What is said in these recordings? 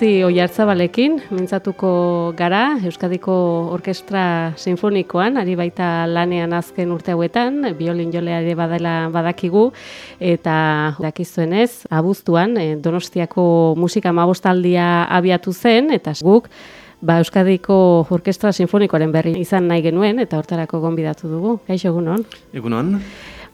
Patzi Oiartzabalekin, mintzatuko gara, Euskadiko Orkestra Sinfonikoan, ari baita lanean azken urte hauetan, biolin joleare badela badakigu, eta dakizuenez, abuztuan, eh, Donostiako musika mabostaldia abiatu zen, eta guk, ba, Euskadiko Orkestra Sinfonikoaren berri izan nahi genuen, eta hortarako gonbidatu dugu. Kaixo, egunon? Egunon.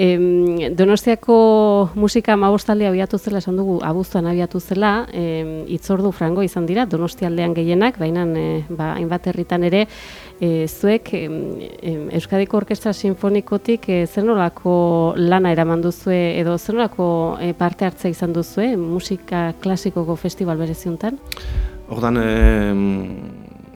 Em, donostiako musika mabostalde abiatu zela, esan dugu, abuztuan abiatu zela, em, itzordu frango izan dira, donostialdean gehienak, baina e, ba, hainbat herritan ere, e, zuek em, Euskadiko Orkestra Sinfonikotik e, zenolako lana eraman duzue, edo zenolako e, parte hartzea izan duzue, musika klasikoko festival bereziuntan? Ordan, eh,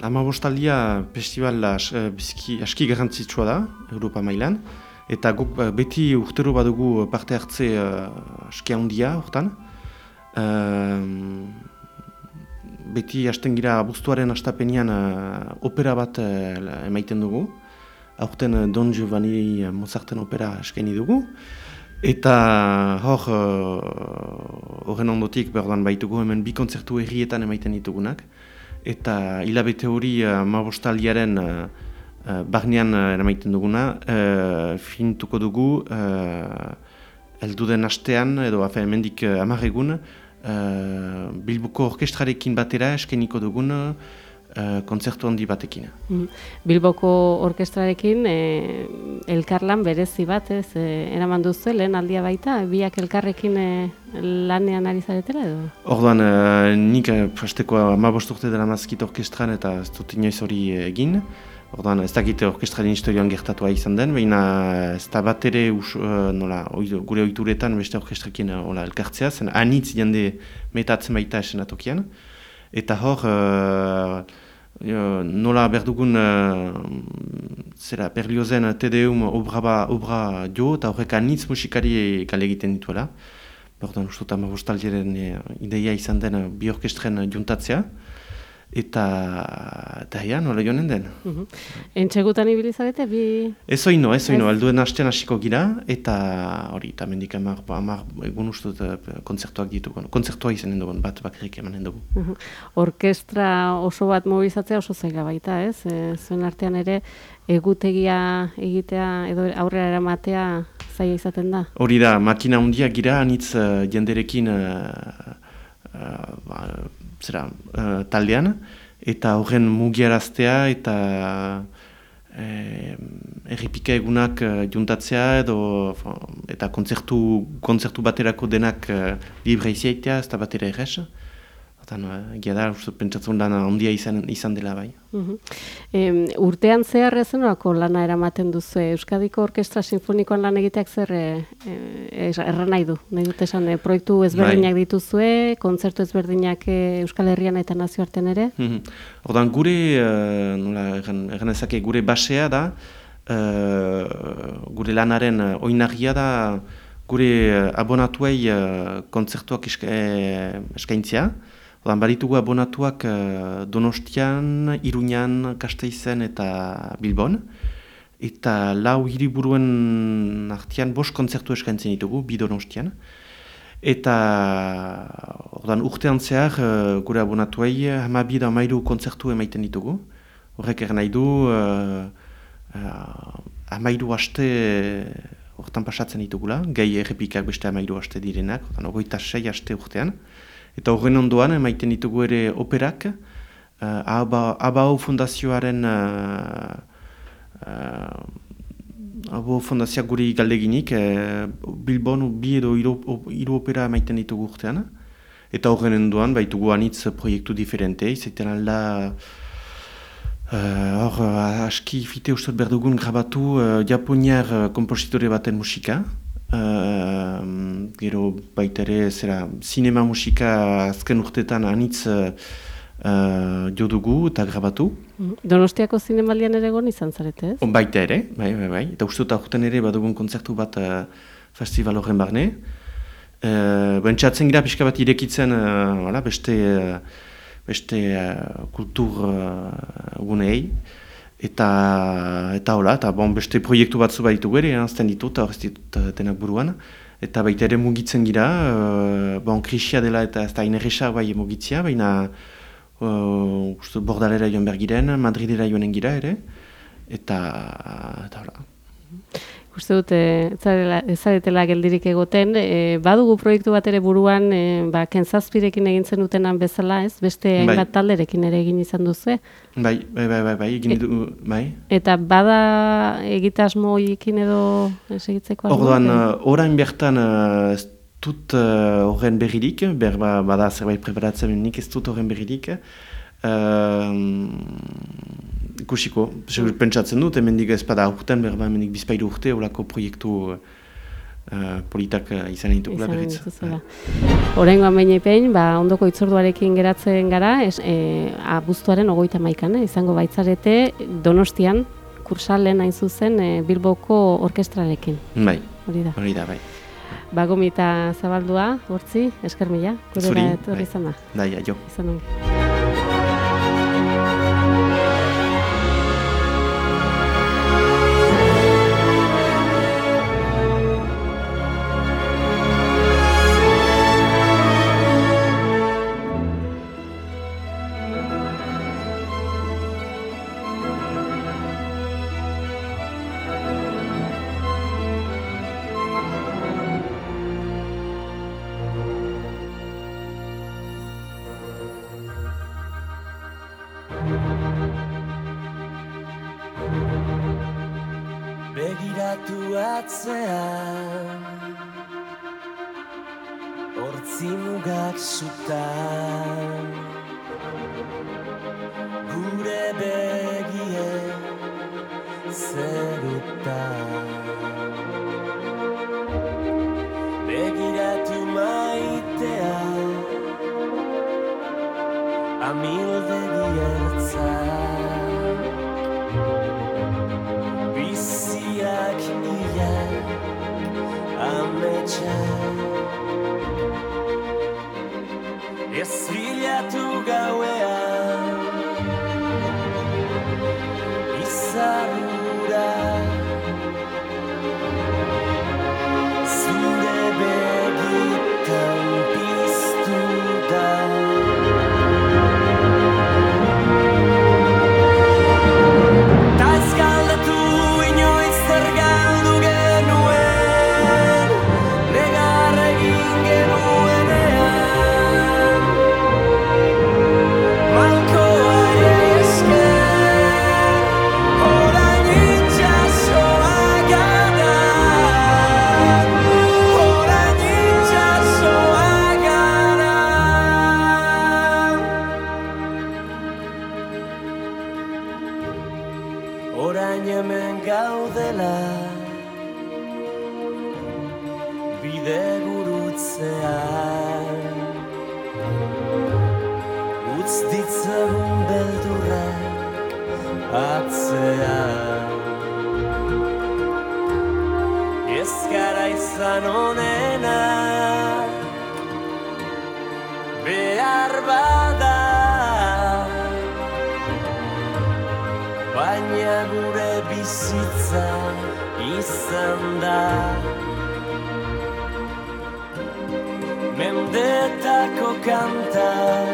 amabostaldia festival aski garrantzitsua da, Europa mailan, eta guk eh, beti urtero badugu parte hartze uh, askia handia hortan. Uh, beti hasten gira abuztuaren astapenean uh, opera bat uh, emaiten dugu. Aurten Don Giovanni Mozarten opera eskaini dugu. Eta hor, horren uh, ondotik berdan baitugu hemen bi kontzertu errietan emaiten ditugunak. Eta hilabete hori uh, mabostaliaren uh, barnean uh, eramaiten duguna, uh, fintuko dugu uh, elduden astean, edo afe, emendik uh, amarregun, uh, Bilboko orkestrarekin batera eskeniko dugun uh, kontzertu handi batekin. Mm. Bilboko orkestrarekin eh, elkarlan berezi bat, ez, eh, eraman duzu, lehen aldia baita, biak elkarrekin eh, lanean ari zaretela edo? Orduan, uh, nik uh, pasteko amabosturte dela mazkit orkestran eta ez dut inoiz hori egin. Ordan, ez dakite orkestraren historioan gertatua izan den, baina ez da bat ere us, uh, nola, gure oituretan beste orkestrekin uh, elkartzea, zen anitz jende metatzen baita esenatokian. Eta hor, uh, nola berdugun uh, zera, berliozen TDUM obra, ba, obra jo, eta horrek anitz musikari gale egiten dituela. Ordan, uste dut, amagostaldiaren ideia izan den bi orkestren juntatzea eta eta ja, nola joanen den. Uh -huh. Entxegutan ibilizabete, bi... Ez oino, ez oino, alduen hastean hasiko gira, eta hori, eta mendik amar, amar egun uste dut eh, konzertuak ditugu, konzertua izanen dugu, bat bakrik emanen dugu. Uh Orkestra oso bat mobilizatzea oso zaila baita, ez? E, zuen artean ere, egutegia egitea, edo aurrera eramatea zaila izaten da? Hori da, makina hundia gira, anitz uh, jenderekin uh, zera, uh, taldean, eta horren mugiaraztea eta eh, erripika egunak uh, juntatzea edo eta kontzertu, kontzertu baterako denak uh, libre iziaitea, ez da batera errez. Eta, no, egia da, pentsatzen lana ondia izan, izan dela bai. Uh urtean zehar ez lana eramaten duzu, Euskadiko Orkestra Sinfonikoan lan egiteak zer e, erran nahi du? Nahi dut esan, e, proiektu ezberdinak bai. dituzue, kontzertu ezberdinak Euskal Herrian eta nazioarten ere? Uh Ordan gure, uh, nola, erran ezake, gure basea da, gure lanaren oinagia da, gure abonatuei uh, kontzertuak eskaintzia, Odan, baritugu abonatuak uh, Donostian, Iruñan, Kasteizen eta Bilbon. Eta lau hiriburuen artian bost kontzertu eskaintzen ditugu, bi Donostian. Eta ordan, urtean zehar uh, gure abonatuei hamabi da mairu kontzertu emaiten ditugu. Horrek er nahi du uh, uh, amairu haste hortan pasatzen ditugula, gehi errepikak beste amairu haste direnak, ordan, ogoita sei haste urtean. Eta horren ondoan, emaiten ditugu ere operak, uh, Abao Fundazioaren uh, uh, Abao Fundazioak guri galdeginik, uh, Bilbon bi edo hiru opera emaiten ditugu urtean. Eta horren ondoan, baitugu anitz proiektu diferente, izaiten alda hor uh, aski fite ustot berdugun grabatu uh, japoniar uh, kompositore baten musika. Uh, gero baita ere zera sinema musika azken urtetan anitz uh, jo dugu eta grabatu. Mm-hmm. Donostiako zinemaldian ere egon izan zarete ez? Baita ere, bai, bai, bai. Eta uste dut ere badugun kontzertu bat uh, festival horren barne. Uh, Bentsatzen gira pixka bat irekitzen uh, beste, uh, beste uh, kultur uh, gunei. Eta, eta hola, eta bon, beste proiektu batzu baditu gure, anzten ditut, hor ez ditut denak buruan. Eta baita ere mugitzen gira, uh, bon, krisia dela eta ez da inerresa bai mugitzia, baina uh, bordalera joan bergiren, Madridera joanen gira ere, eta, eta hola. Uste dut, ez zaretela geldirik egoten, e, badugu proiektu bat ere buruan, e, ba, kentzazpirekin egin zen dutenan bezala, ez? Beste bai. hainbat talderekin ere egin izan duzu, Bai, bai, bai, bai, bai, egin du, bai. Eta bada egitasmo hoiekin edo ez egitzeko? Orduan, orain bertan ez dut horren berririk, ber, ba, bada zerbait preparatzen nik ez dut horren berririk, ikusiko, pentsatzen dut, hemendik ez bada urtean, berba hemendik bizpairu urte, olako proiektu uh, politak uh, izan ditu. Izan ditu zela. Horrengo amainepein, ba, ondoko itzorduarekin geratzen gara, es, e, abuztuaren ogoita maikan, eh, izango baitzarete, donostian, kursalen hain zuzen, e, Bilboko orkestralekin. Bai, hori da. Hori da, bai. Bagomita zabaldua, hortzi, esker mila, gure da, bai. izan da. Da, jo. Izan ongi. datu atzea Hortzi mugak zutan. Gure begie zerutan Gure begie zerutan. Familia tu gawea izan onena. Behar bada. Baina gure bizitza izan da. Mendetako kantan